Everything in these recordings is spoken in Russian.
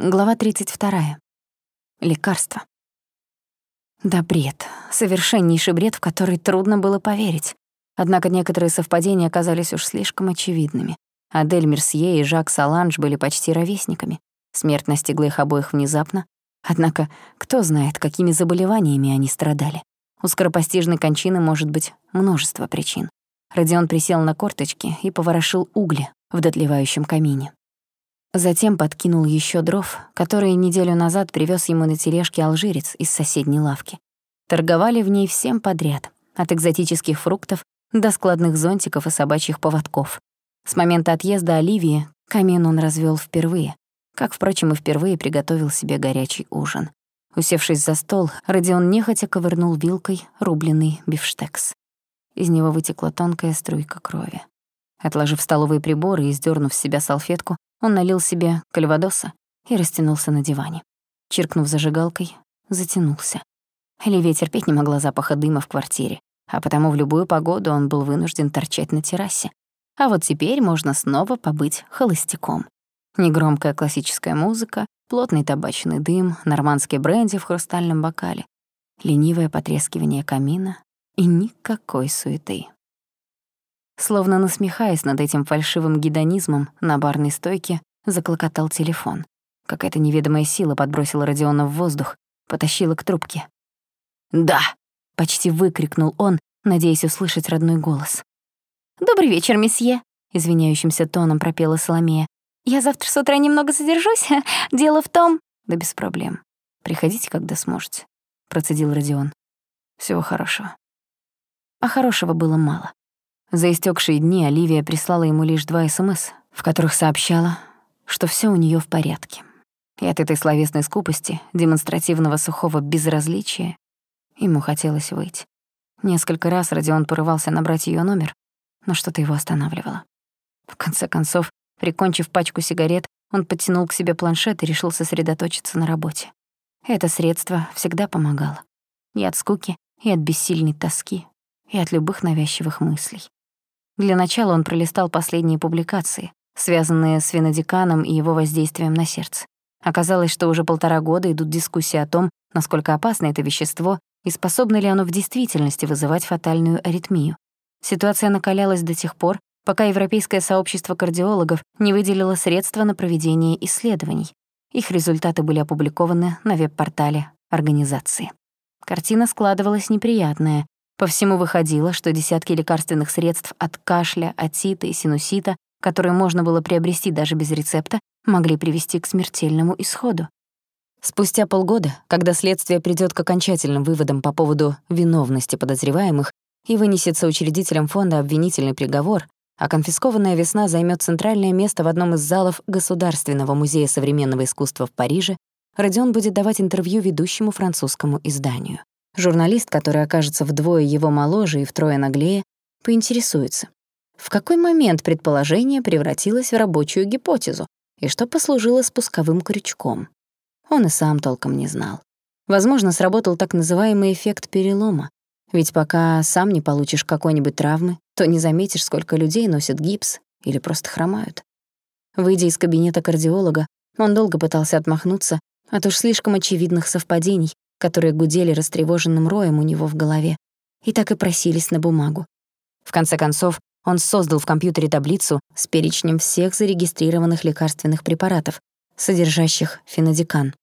Глава 32. Лекарство. Да бред. Совершеннейший бред, в который трудно было поверить. Однако некоторые совпадения оказались уж слишком очевидными. Адель Мерсье и Жак Саланж были почти ровесниками. Смерть настигла их обоих внезапно. Однако кто знает, какими заболеваниями они страдали. У скоропостижной кончины может быть множество причин. Родион присел на корточки и поворошил угли в дотлевающем камине. Затем подкинул еще дров, которые неделю назад привез ему на тележке алжирец из соседней лавки. Торговали в ней всем подряд, от экзотических фруктов до складных зонтиков и собачьих поводков. С момента отъезда Оливии камин он развел впервые, как, впрочем, и впервые приготовил себе горячий ужин. Усевшись за стол, Родион нехотя ковырнул вилкой рубленый бифштекс. Из него вытекла тонкая струйка крови. Отложив столовые приборы и сдернув с себя салфетку, он налил себе кальвадоса и растянулся на диване. Чиркнув зажигалкой, затянулся. Оливия терпеть не могла запаха дыма в квартире, а потому в любую погоду он был вынужден торчать на террасе. А вот теперь можно снова побыть холостяком. Негромкая классическая музыка, плотный табачный дым, нормандский бренди в хрустальном бокале, ленивое потрескивание камина и никакой суеты. Словно насмехаясь над этим фальшивым гедонизмом, на барной стойке заклокотал телефон. Какая-то неведомая сила подбросила Родиона в воздух, потащила к трубке. «Да!» — почти выкрикнул он, надеясь услышать родной голос. «Добрый вечер, месье!» — извиняющимся тоном пропела Соломея. «Я завтра с утра немного задержусь. Дело в том...» «Да без проблем. Приходите, когда сможете», — процедил Родион. Всего хорошего». А хорошего было мало. За истекшие дни Оливия прислала ему лишь два СМС, в которых сообщала, что все у нее в порядке. И от этой словесной скупости, демонстративного сухого безразличия, ему хотелось выйти. Несколько раз Родион порывался набрать ее номер, но что-то его останавливало. В конце концов, прикончив пачку сигарет, он подтянул к себе планшет и решил сосредоточиться на работе. Это средство всегда помогало. И от скуки, и от бессильной тоски, и от любых навязчивых мыслей. Для начала он пролистал последние публикации, связанные с винодеканом и его воздействием на сердце. Оказалось, что уже полтора года идут дискуссии о том, насколько опасно это вещество и способно ли оно в действительности вызывать фатальную аритмию. Ситуация накалялась до тех пор, пока Европейское сообщество кардиологов не выделило средства на проведение исследований. Их результаты были опубликованы на веб-портале организации. Картина складывалась неприятная, по всему выходило, что десятки лекарственных средств от кашля, отита и синусита, которые можно было приобрести даже без рецепта, могли привести к смертельному исходу. Спустя полгода, когда следствие придёт к окончательным выводам по поводу виновности подозреваемых и вынесется учредителям фонда обвинительный приговор, а конфискованная весна займёт центральное место в одном из залов Государственного музея современного искусства в Париже, Родион будет давать интервью ведущему французскому изданию. Журналист, который окажется вдвое его моложе и втрое наглее, поинтересуется, в какой момент предположение превратилось в рабочую гипотезу и что послужило спусковым крючком. Он и сам толком не знал. Возможно, сработал так называемый эффект перелома, ведь пока сам не получишь какой-нибудь травмы, то не заметишь, сколько людей носят гипс или просто хромают. Выйдя из кабинета кардиолога, он долго пытался отмахнуться от уж слишком очевидных совпадений, которые гудели растревоженным роем у него в голове, и так и просились на бумагу. В конце концов, он создал в компьютере таблицу с перечнем всех зарегистрированных лекарственных препаратов, содержащих фенодикан.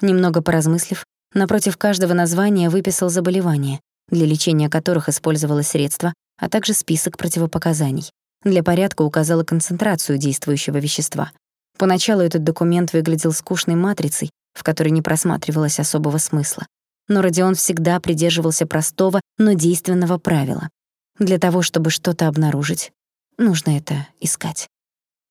Немного поразмыслив, напротив каждого названия выписал заболевания, для лечения которых использовалось средство, а также список противопоказаний. Для порядка указала концентрацию действующего вещества. Поначалу этот документ выглядел скучной матрицей, в которой не просматривалось особого смысла. Но Родион всегда придерживался простого, но действенного правила. Для того, чтобы что-то обнаружить, нужно это искать.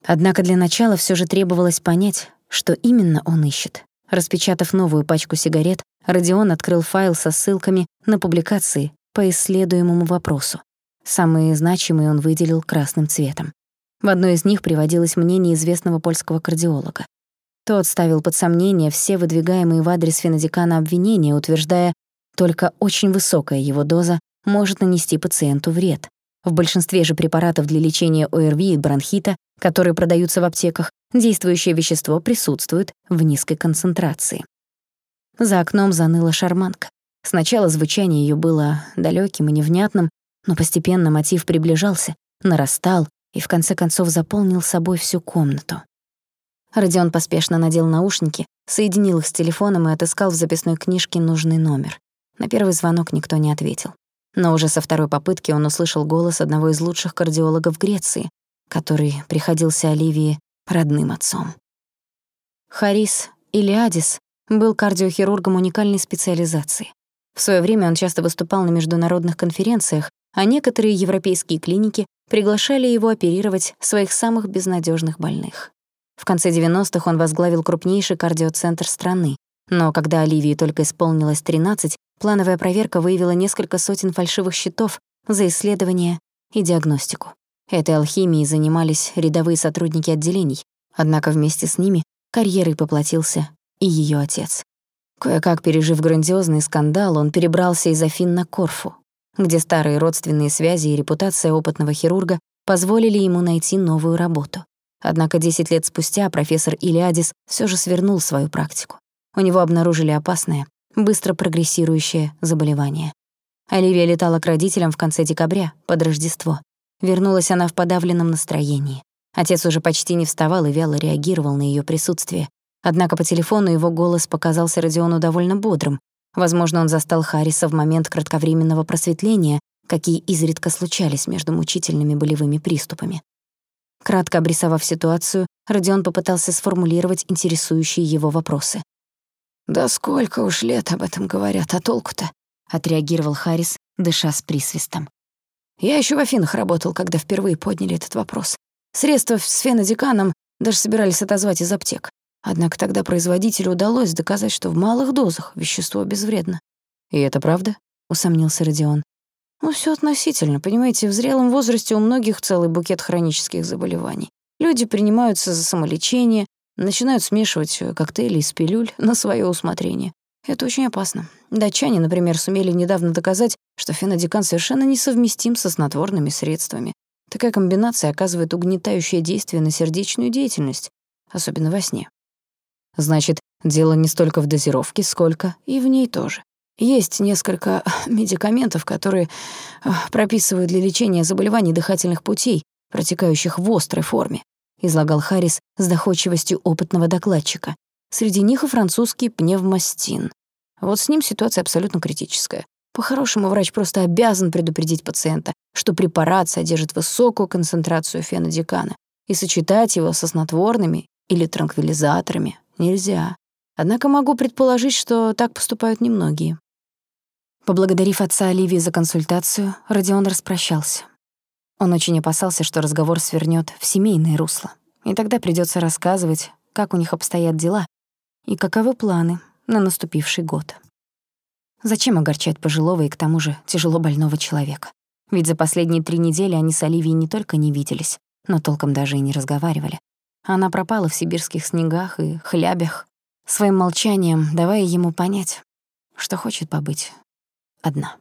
Однако для начала все же требовалось понять, что именно он ищет. Распечатав новую пачку сигарет, Родион открыл файл со ссылками на публикации по исследуемому вопросу. Самые значимые он выделил красным цветом. В одной из них приводилось мнение известного польского кардиолога. Тот ставил под сомнение все выдвигаемые в адрес фенодикана обвинения, утверждая, только очень высокая его доза может нанести пациенту вред. В большинстве же препаратов для лечения ОРВИ и бронхита, которые продаются в аптеках, действующее вещество присутствует в низкой концентрации. За окном заныла шарманка. Сначала звучание ее было далеким и невнятным, но постепенно мотив приближался, нарастал и в конце концов заполнил собой всю комнату. Родион поспешно надел наушники, соединил их с телефоном и отыскал в записной книжке нужный номер. На первый звонок никто не ответил. Но уже со второй попытки он услышал голос одного из лучших кардиологов Греции, который приходился Оливии родным отцом. Харис Илиадис был кардиохирургом уникальной специализации. В своё время он часто выступал на международных конференциях, а некоторые европейские клиники приглашали его оперировать своих самых безнадёжных больных. В конце 90-х он возглавил крупнейший кардиоцентр страны, но когда Оливии только исполнилось 13, плановая проверка выявила несколько сотен фальшивых счетов за исследование и диагностику. Этой алхимией занимались рядовые сотрудники отделений, однако вместе с ними карьерой поплатился и её отец. Кое-как пережив грандиозный скандал, он перебрался из Афин на Корфу, где старые родственные связи и репутация опытного хирурга позволили ему найти новую работу. Однако 10 лет спустя профессор Илиадис всё же свернул свою практику. У него обнаружили опасное, быстро прогрессирующее заболевание. Оливия летала к родителям в конце декабря, под Рождество. Вернулась она в подавленном настроении. Отец уже почти не вставал и вяло реагировал на её присутствие. Однако по телефону его голос показался Родиону довольно бодрым. Возможно, он застал Харриса в момент кратковременного просветления, какие изредка случались между мучительными болевыми приступами. Кратко обрисовав ситуацию, Родион попытался сформулировать интересующие его вопросы. «Да сколько уж лет об этом говорят, а толку-то?» — отреагировал Харрис, дыша с присвистом. «Я еще в Афинах работал, когда впервые подняли этот вопрос. Средства с фенодиканом даже собирались отозвать из аптек. Однако тогда производителю удалось доказать, что в малых дозах вещество безвредно. «И это правда?» — усомнился Родион. Ну, все относительно. Понимаете, в зрелом возрасте у многих целый букет хронических заболеваний. Люди принимаются за самолечение, начинают смешивать э, коктейли из пилюль на свое усмотрение. Это очень опасно. Датчане, например, сумели недавно доказать, что фенодикан совершенно несовместим со снотворными средствами. Такая комбинация оказывает угнетающее действие на сердечную деятельность, особенно во сне. Значит, дело не столько в дозировке, сколько и в ней тоже. Есть несколько медикаментов, которые а, прописывают для лечения заболеваний дыхательных путей, протекающих в острой форме, излагал Харрис с доходчивостью опытного докладчика. Среди них и французский пневмостин. Вот с ним ситуация абсолютно критическая. По-хорошему, врач просто обязан предупредить пациента, что препарат содержит высокую концентрацию фенодикана, и сочетать его со снотворными или транквилизаторами нельзя. Однако могу предположить, что так поступают немногие. Поблагодарив отца Оливии за консультацию, Родион распрощался. Он очень опасался, что разговор свернёт в семейное русло, и тогда придётся рассказывать, как у них обстоят дела и каковы планы на наступивший год. Зачем огорчать пожилого и к тому же тяжело больного человека? Ведь за последние три недели они с Оливией не только не виделись, но толком даже и не разговаривали. Она пропала в сибирских снегах и хлябях, своим молчанием давая ему понять, что хочет побыть одна.